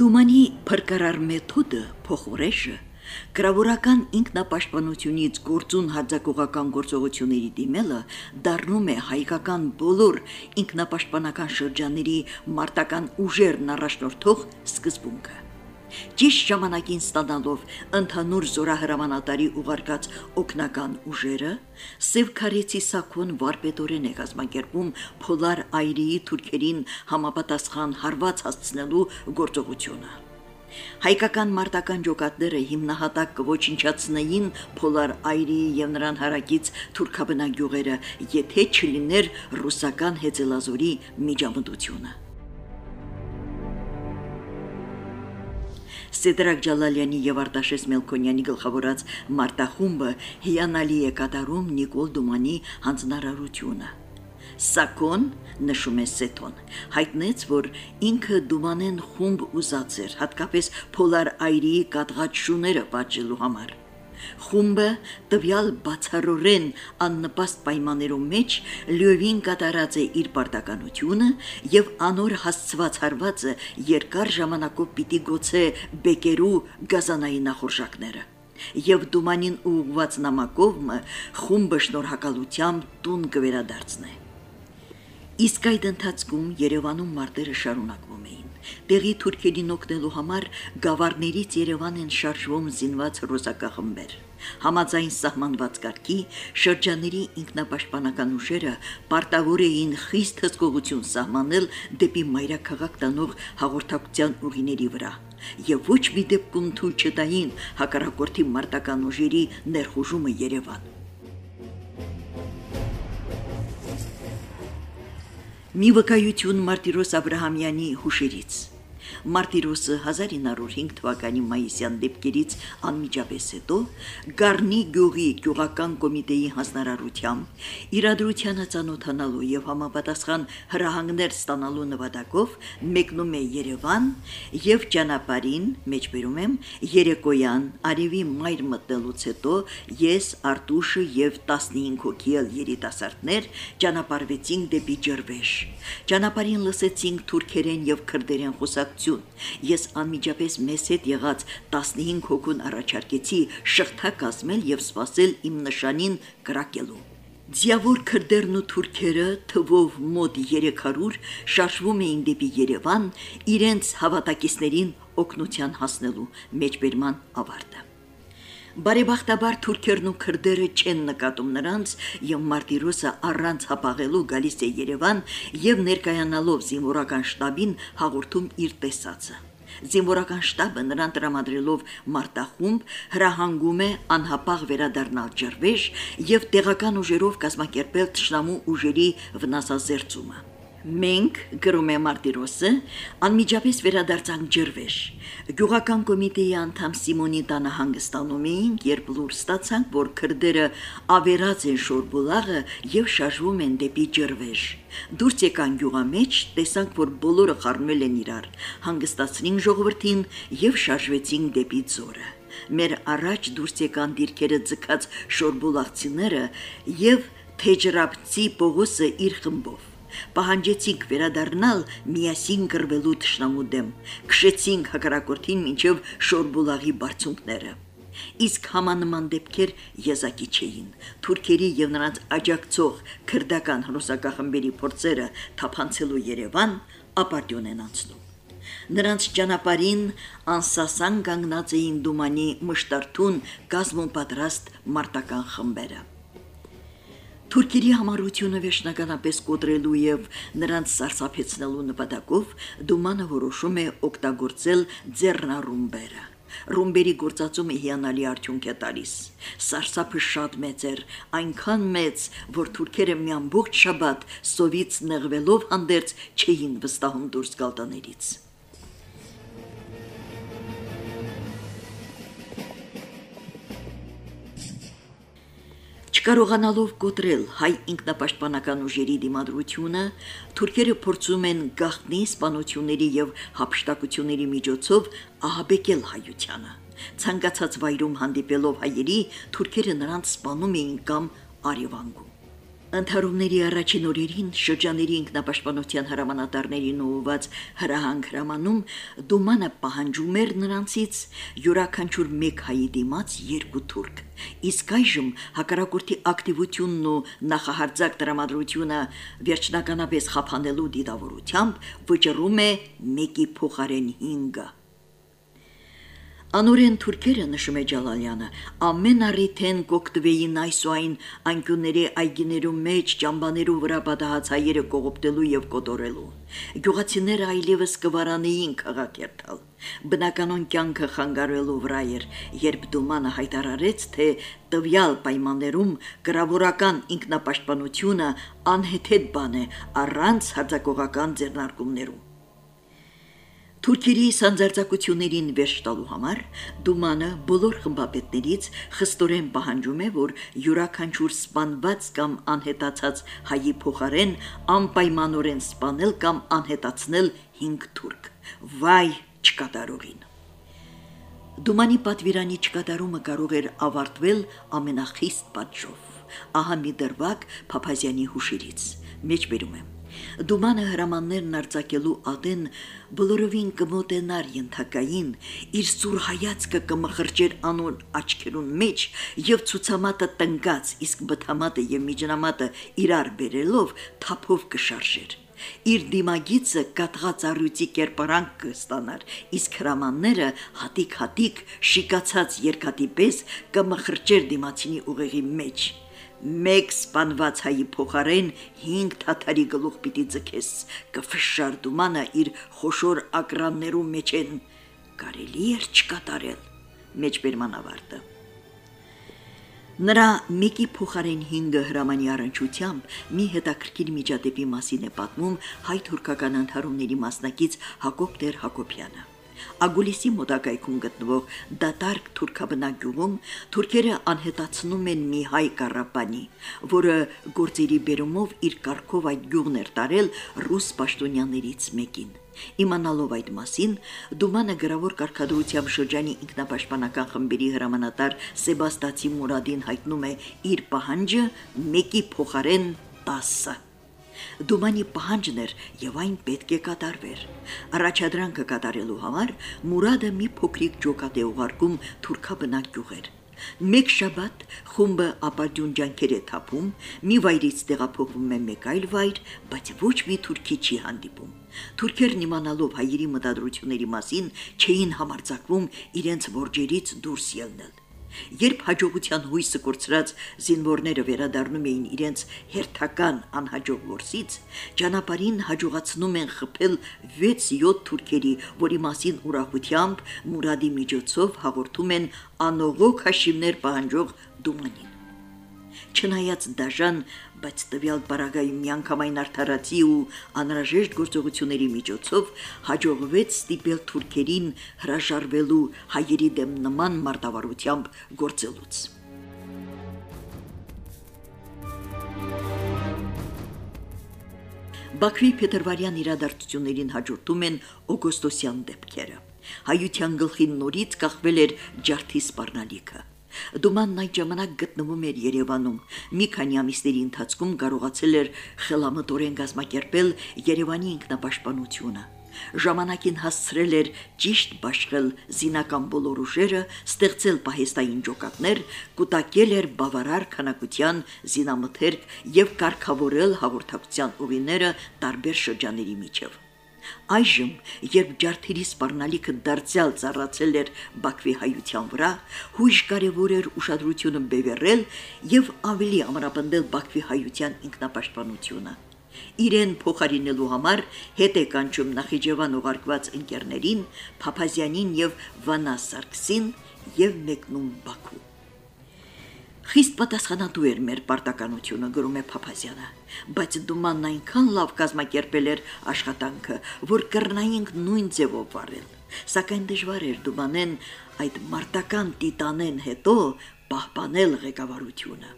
Դումանի փրկարար մեթոդը փոխորեշը Գրավորական ինքնապաշտպանությունից գործուն հարձակողական գործողությունների դիմելը դառնում է հայկական բոլոր ինքնապաշտպանական շրջանների մարտական ուժերն առաջնորդող սկզբունքը։ Ճիշտ ժամանակին ստանալով ընդհանուր զորահրամանատարի ուղարկած օկնական ուժերը, Սևքարեցի Սաքոն վարպետորեն է կազմակերպում Փոլար այրիի թուրքերին համապատասխան հարված հասցնելու գործողությունը։ Հայկական մարտական ջոկատները հիմնահատակ կոչինչացնեին Փոլար այրիի եւ նրան հարակից թուրքաբնակ գյուղերը, եթե չլիներ ռուսական հեծելազորի միջամտությունը։ Սեդրակ Ջալալյանի եւ Արտաշես Մելքոնյանի գլխավորած մարտախումբը հիանալի է կատարում Նիկոլ Դումանի հանձնարարությունը։ Սակոն նշում է Սեթոն, հայտնեց, որ ինքը Դումանեն խումբ ուզած էր, հատկապես Փոլար այրիի կատղած շուները պատժելու համար։ Խումբը տվյալ բացառորեն աննպաստ պայմաններում մեջ լյովին կատարած է իր պարտականությունը եւ անոր հասցված հարվածը երկար ժամանակով պիտի գոցե բեկերու գազանային նախորժակները եւ դումանին ուղված նամակով խումբը շնորհակալությամբ տուն կվերադարձնե Իսկ այդ ընթացքում Երևանում մարտերը շարունակվում էին։ Տեղի թուրքերին օգնելու համար գավառներից Երևան են շարժվում զինված ռուսակախմբեր։ Համաձայն սահմանված կարգի շրջանների ինքնապաշտպանական ուժերը պարտավոր էին խիստ հսկողություն սահմանել դեպի մայրաքաղաք տանող հաղորդակցության ուղիների վրա եւ ոչ մի դեպքում թույլ չտային հակառակորդի մարտական ուժերի ներխուժումը Երևան։ Մի վկայություն Մարտիրոս Աբ รา համյանի հուշերից։ Մարտիրոսը 1905 թվականի մայիսյան դեպքերից անմիջապես հետո Գառնի գյուղի գյուղական կոմիտեի հանձնարարությամբ իրադրությանը ցանոթանալու եւ համապատասխան հրահանգներ ստանալու նպատակով մեկնում է Երևան եւ ճանապարհին մեջբերում եմ Երեկոյան արևի մայր մտնելուց հետո ես Արտուշը եւ 15 հոգի երիտասարդներ ճանապարհվեցինք դեպի Ջրվեժ ճանապարհին լսեցինք թուրքերեն եւ քրդերեն խոսակցություն ուշադրություն։ Ես անմիջապես մեզ հետ եղած 15 հոգուն առաջարկեցի շղթա կազմել եւ սпасել իմ նշանին կրակելու։ Ձիավոր քրդերն ու թուրքերը թվով մոտ 300 շարժվում էին դեպի Երևան, իրենց հավատակիցներին օգնության հասնելու մեջբերման ավարտը։ Բարեբախտաբար թուրքերն ու քրդերը չեն նկատում նրանց եւ Մարտիրոսը առանց հապաղելու գալիս է Երևան եւ ներկայանալով զինվորական շտաբին հաղորդում իր տեսածը։ Զինվորական շտաբը նրան տրամադրելով մարտախումբ հրահանգում է անհապաղ վերադառնալ Ջրվեժ եւ տեղական ուժերով կազմակերպել ճշնամու ուժերի վնասազերծումը։ Մենք գրում է Մարտիրոսը անմիջապես վերադարձանք Ջրվեժ։ Գյուղական կոմիտեի անդամ Սիմոնի տանը հանգստանում էինք, երբ լուր ստացանք, որ քրդերը ավերած են շորբուլաղը եւ շարժվում են դեպի Ջրվեժ։ Դուրս եկան գյուղամեջ, տեսանք, որ բոլորը խառնել են իրար։ Հանգստացրին ժողովրդին եւ շարժվեցին դեպի ձորը մեր առաջ դուրս եկան դիրքերը ձգած շորբուլաղցիները եւ թեջրապցի Պողոսը իր խմբով Պահանջեցինք վերադառնալ միասին գրվելու ճշնամու դեմ։ Քշեցինք հակառակորդին մինչև Շորբուլաղի բարձունքները։ Իսկ համանման դեպքեր եզակի չէին։ Թուրքերի եւ նրանց աջակցող քրդական հրոսակախմբերի փորձերը թափանցելու Երևան ապարտյուն են անցնում։ Նրանց ճանապարհին անսասան կանգնած էին դումանի մշտարթուն գազմոն պատրաստ մարտական խմբերը։ Թուրքերի համառությունը վերջնականապես կոտրելու եւ նրանց սարսափեցնելու նպատակով Դումանը որոշում է օգտագործել ձեռնառումբերը։ Ռումբերի գործածումը հիանալի արդյունք է տալիս։ Սարսափը շատ մեծ էր, այնքան մեծ, որ թուրքերը մի ամբողջ շաբաթ սովից նեղվելով հանդերձ չէին վստահում դուրս գալ տներից։ Չկարողանալով կոտրել հայ ինքնապաշտպանական ուժերի դիմադրությունը, թուրքերը փորձում են գաղտնի սպանությունների եւ հապշտակությունների միջոցով ահաբեկել հայությանը։ Ցանկացած վայրում հանդիպելով հայերի, թուրքերը նրանց սպանում էին կամ արևանգում։ Ընթարումների առաջին օրերին շրջաների ինքնապաշտպանության հրամանատարներին ուղված հրահանգ հրամանում դումանը պահանջում էր նրանցից յուրաքանչյուր մեկ հայի դիմաց երկու թուրք։ Իսկ այժմ հակարակորթի ակտիվությունն ու նախահարձակ տրամադրությունը վերջնականապես խափանելու դիտավորությամբ վճռում է մեկի փոխարեն 5-ը։ Անորեն թուրքերը նշում է Ջալալյանը ամեն առիթեն կոկտվեին այս ու այն անկյունների այգիներու մեջ ճամբաներու վրա պատահած հայերը կողոպտելու եւ կոտորելու գյուղացիները այլևս կվարանեին քաղաքերթալ բնականon կյանքը խանգարելու վրա էր երբ դումանը հայտարարեց թե տվյալ պայմաններում գրավորական ինքնապաշտպանությունը անհեթեթ բան է առանց հարձակողական ձեռնարկումներու Թուրքերի սանձարձակություններին վերջ տալու համար Դումանը բոլոր խմբապետներից խստորեն պահանջում է, որ յուրաքանչյուր սպանված կամ անհետացած հայի փոխարեն անպայմանորեն սպանել կամ անհետացնել 5 թուրք։ Վայ չկատարողին։ Դումանի պատվիրանի չկատարումը կարող էր ավարտվել ամենախիստ պատժով։ Ահա մի դրվագ Փափազյանի հուշերից։ Մեջբերում եմ Դումանը հրամաններն արձակելու ադեն բոլորովին կմոտենար ենթակային, իր սուր հայացքը կմխրճեր անոն աչքերուն մեջ եւ ցուցամատը տնկած, իսկ բթամատը եւ միջնամատը իրար բերելով թափով կշարժեր իր դիմագիծը կատղած առյուծի կերպարանք կստանար, իսկ հրամանները հատիկ-հատիկ շիկացած երկաթի պես կմխրճեր դիմացինի ուղեղի մեջ մեկ սպանված հայի փոխարեն 5 թաթարի գլուխ պիտի ձգես կֆշար դումանը իր խոշոր ակրաններու մեջ են կարելի էր չկատարել մեջբերման ավարտը Նրա մեկի փոխարեն 5 հրամանի առնչությամբ մի հետաքրքիր միջադեպի մասին է պատմում հայ-թուրքական ընթարումների մասնակից Հակոբ Տեր Հակոբյանը Ագուլիսի մոտակայքում գտնվող դատարկ թուրքաբնակ գյուղում թուրքերը անհետացնում են մի հայ կառապանի, որը գործերի բերումով իր կարգով այդ գյուղն էր տարել ռուս պաշտոնյաներից մեկին։ Իմանալով այդ մասին, Դումանը գրավոր կարգադրությամբ շրջանի ինքնապաշտպանական խմբերի հրամանատար Սեբաստացի Մուրադին հայտնում է իր պահանջը մեկի փոխարեն 10 Դումանի պահանջն էր եւ այն պետք է կատարվեր։ Առաջադրանքը կատարելու համար Մուրադը մի փոքրիկ ջոկատ է ուղարկում թուրքաբնակ գյուղեր։ Մեկ շաբաթ խումբը ապարդյուն ջանքեր է թափում, մի վայրից տեղափոխվում է մեկ այլ վայր, բայց ոչ մի թուրքի չի հանդիպում։ Թուրքերն իմանալով հայերի մտադրությունների մասին չէին համարձակվում իրենց որջերից դուրս ելնել։ Երբ հաջողության հույսը կորցրած զինվորները վերադառնում էին իրենց հերթական անհաջող գործից, ճանապարհին հաջողացնում են խփել 6-7 թուրքերի, որի մասին ուրախությամբ Մուրադի միջոցով հաղորդում են անողոք հաշիվներ պահանջող Դումանին։ Չնայած դաժան բայց տվյալ բարագայում միանգամայն արդարացի ու անհրաժեշտ գործողությունների միջոցով հաջողվեց ստիպել թուրքերին հրաժարվելու հայերի դեմ նման մարտավարությամբ գործելուց։ Բաքվի Փետրվարյան իրադարձություններին հաջորդում են օգոստոսյան դեպքերը։ Հայության գլխին նորից կախվել էր ջարդի սպառնալիքը։ Դումանն այդ ժամանակ գտնվում էր Երևանում։ Մի քանի ամիսների ընթացքում կարողացել էր խելամտորեն գազմակերպել Երևանի ինքնապաշտպանությունը։ Ժամանակին հասցրել էր ճիշտ բաշխել զինական բոլոր ուժերը, ստեղծել պահեստային ջոկատներ, կուտակել էր բավարար քանակության զինամթերք եւ կարգավորել հաղորդակցության ուղիները տարբեր շրջանների միջև։ Այժմ, երբ ջարդերի սպառնալիքը դարձյալ ծառացել էր Բաքվի հայության վրա, հույժ կարևոր էր ուշադրությունը բևեռել եւ ավելի ամրապնդել Բաքվի հայության ինքնապաշտպանությունը։ Իրեն փոխարինելու համար հետ է կանչում Նախիջևան ուղարկված ընկերներին, Փափազյանին եւ Վանա Սարգսին եւ մեկնում Բաքու։ Խիստ պատասխանատու էր մեր պարտականությունը, գրում է Փափազյանը, բայց դումանն այնքան լավ կազմակերպել էր աշխատանքը, որ կռնայինք նույն ձևով վարել։ Սակայն դժվար էր դումանեն այդ մարտական տիտանեն հետո պահպանել ղեկավարությունը։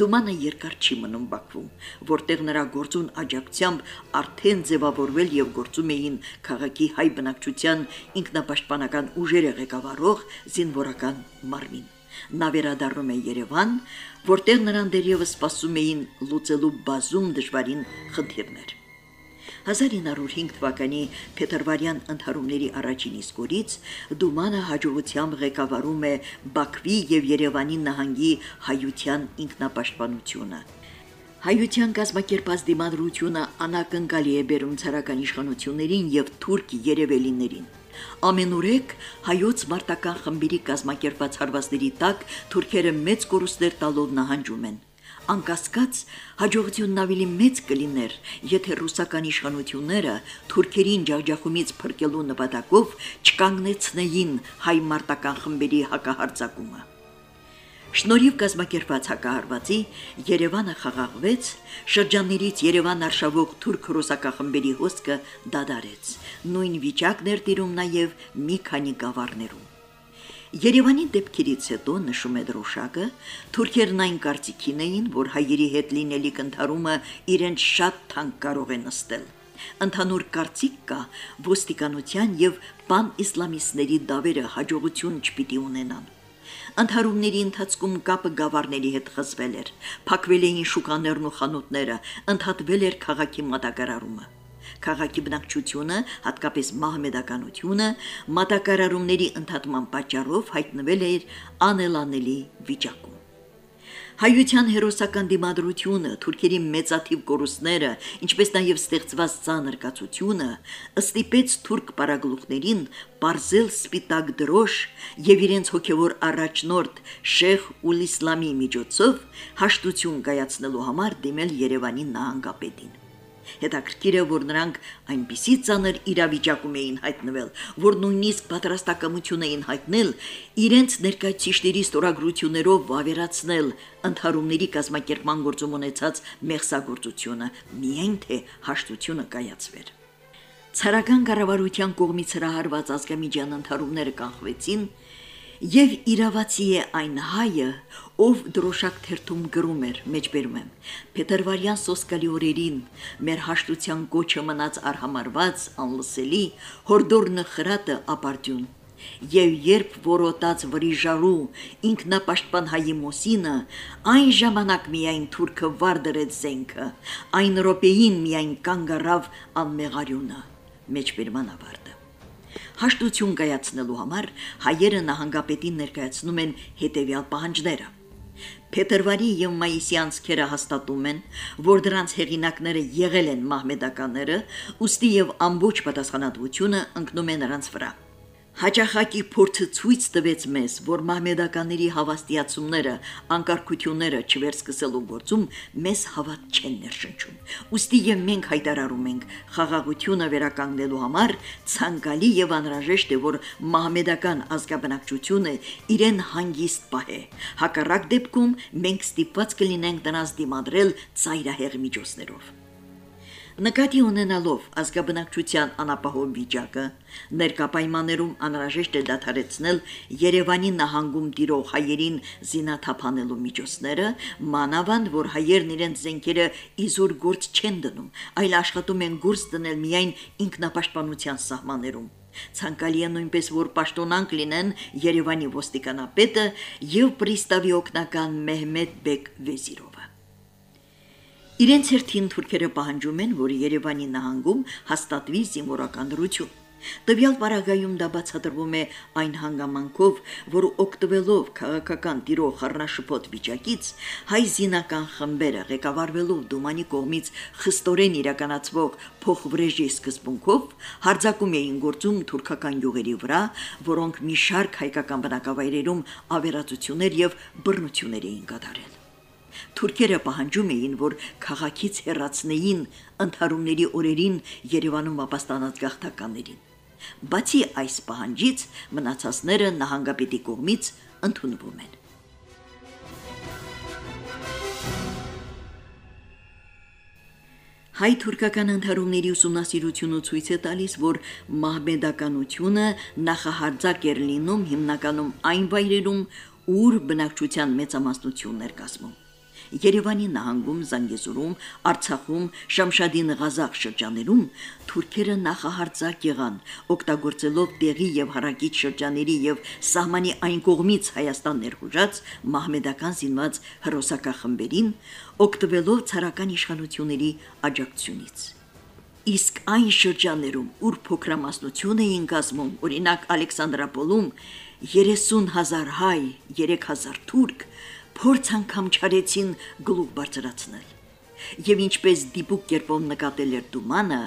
Դումանը երկար չի մնում Բաքվում, որտեղ նրա գործուն աջակցությամբ արդեն ձևավորվել եւ գործում էին քաղաքի հայ բնակչության ինքնապաշտպանական ուժերը ղեկավարող զինվորական մարմին։ Նա վերադառնում է Երևան, որտեղ նրան դերևս սպասում էին լուծելու բազում դժվարին խնդիրներ։ 1905 թվականի փետրվարյան ընթարումների առաջին իսկ օրից Դումանը հաջողությամբ ղեկավարում է Բաքվի եւ Երևանի նահանգի հայության ինքնապաշտպանությունը։ Հայության կազմակերպած դիմադրությունը անակնկալի է բերում ցարական իշխանություններին եւ թուրք երևելիներին։ Ամենուրեք հայոց մարտական խմբերի կազմակերպած հարվածների տակ թուրքերը մեծ կորուստներ տալով նահանջում են անկասկած հաջողությունն ավելի մեծ կլիներ, եթե ռուսական իշխանությունները թուրքերին ջախջախումից փրկելու նպատակով չկանգնեցնեին հայ մարտական խմբերի հակահարձակումը։ Շնորհիվ կազմակերպած հակահարվածի Երևանը խաղաղվեց, շրջաններից Երևան արշավող թուրք-ռուսական խմբերի հոսքը դադարեց։ Նույն վիճակն էր տիրում նաև մի քանի գավառներում։ Երևանի դեպքերից հետո նշում է դրոշակը, թուրքերն այն կարծիքին էին, որ հայերի հետ լինելիք ընթարումը իրենց շատ թանկ կարող է նստել։ Ընդհանուր կարծիք կա ոստիկանության եւ պան-իսլամիստների դավերը հաջողություն չպիտի ունենան։ Ընթարումների ընթացքում կապը գավառների հետ խզվել էր, փակվել էին շուկաներն ու խանութները, ընդհատվել էր քաղաքի մատակարարումը քաղաքի բնակչությունը, հատկապես մահմեդականությունը, մատակարարումների ընդհատման պատճառով հայտնվել էր անելանելի վիճակում։ Հայության հերոսական դիմադրությունը, թուրքերի մեծաթիվ կորուստները, ինչպես նաև ստեղծված ցաներ կացությունը ըստիպեց թուրք պարագլուխներին բարձել սպիտակ դրոշ եւ իրենց հոգեվոր առաջնորդ Շեխ Ուլիսլամի միջոցով հաշտություն կայացնելու համար դիմել Երևանի նահանգապետին։ Հետաքրքիր է, որ նրանք այնպիսի ծանր իրավիճակում էին հայտնվել, որ նույնիսկ պատրաստակամություն էին հայտնել իրենց ներկայացիչների ստորագրություններով վավերացնել ընդհարումների կազմակերպման գործում ունեցած մեղսագործությունը, միայն թե հաշտությունը կայացվեր։ Ցարական կառավարության կողմից հրահարված ազգամիջյան ընդհարումները կանխվեցին, եւ իրավացի է այն հայը, ով դրոշակ թերթում գրում էր, մեջբերում եմ, Փետրվարյան սոսկալի օրերին մեր հաշտության կոչը մնաց արհամարված, անլսելի, հորդորնը խրատը ապարտյուն։ Եվ երբ որոտած վրիժարու ինքնապաշտպան հայի մոսինը, այն ժամանակ միայն թուրքը վար դրեց զենքը, այն րոպեին միայն կանգ առավ անմեղարյունը, մեջբերման ավարտը։ Հաշտություն կայացնելու համար հայերը նահանգապետին ներկայացնում են հետևյալ պահանջները. Փետրվարի եւ մայիսի անցքերը հաստատում են, որ դրանց հեղինակները եղել են մահմեդականները, ուստի եւ ամբողջ պատասխանատվությունը ընկնում է նրանց վրա։ Հաջախակի փորձը ցույց տվեց մեզ, որ մահմեդականների հավաստիացումները, անկարգությունները չվերսկսելու գործում մեզ հավատ չեն ներշնչում։ Ոստի եւ մենք հայտարարում ենք խաղաղությունը վերականգնելու համար ցանկալի եւ անհրաժեշտ է, որ մահմեդական ազգաբնակչությունը իրեն հանգիստ պահե։ Հակառակ դեպքում մենք ստիպված կլինենք դրանց դիմադրել ծայրահեղ միջոցներով։ Նկատի ունենալով ազգաբնակչության անապահով վիճակը, ներկա պայմաններում անհրաժեշտ է դադարեցնել Երևանի նահանգում տիրող հայերին զինաթափանելու միջոցները, մանավանդ որ հայերն իրենց զենքերը իզուր գործ չեն դնում, այլ աշխատում են գործ դնել միայն ինքնապաշտպանության սահմաններում։ Ցանկալի է նույնպես որ պաշտոնանկ լինեն Երևանի ոստիկանապետը եւ պրիստավի օկնական Մեհմեդ Բեկ Վեզիրովը։ Իրենց հերթին թուրքերը պահանջում են, որ Երևանի նահանգում հաստատվի զինվորական դրություն։ Տվյալ պարագայում դա բացատրվում է այն հանգամանքով, որ օկտվելով քաղաքական տիրող խառնաշփոթ վիճակից հայ զինական խմբերը ղեկավարվելով Դումանի կողմից խստորեն իրականացվող փոխվրեժի սկզբունքով հարձակում էին գործում թուրքական յուղերի վրա, որոնք մի շարք հայկական բնակավայրերում ավերածություններ եւ բռնություններ էին կատարել։ Թուրքերը պահանջում էին, որ քաղաքից հեռացնեին ընդհարումների օրերին Երևանում ապաստանած գաղթականներին։ Բացի այս պահանջից, մնացածները նահանգապետի կողմից ընդունվում են։ Հայ-թուրքական ընդհարումների ուսումնասիրությունը ցույց է տալիս, որ մահմեդականությունը նախահարձակ էր լինում հիմնականում այն վայրերում, ուր բնակչության մեծամասնությունն էր կազմում։ Երևանի նահանգում, Զանգեզուրում, Արցախում, Շամշադին Ղազախ շրջաներում թուրքերը նախահարձակ եղան, օգտագործելով տեղի եւ հարակից շրջաների եւ սահմանի այն կողմից Հայաստան ներխուժած մահմեդական զինված հրոսակախմբերին, օգտվելով ցարական իշխանությունների աջակցությունից իսկ այն շրջաններում, ուր փոքրամասնություն էին կազմում, օրինակ Ալեքսանդրապոլում 30000 հայ, 3000 թուրք, փորձ անգամ չարեցին գլուխ բարձրացնել։ Եվ ինչպես դիպուկ կերպով նկատել էր Դումանը,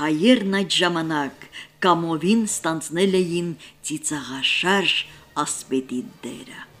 հայերն այդ ժամանակ կամովին ստանցնել էին ծիծաղաշարժ ասպետի դերը։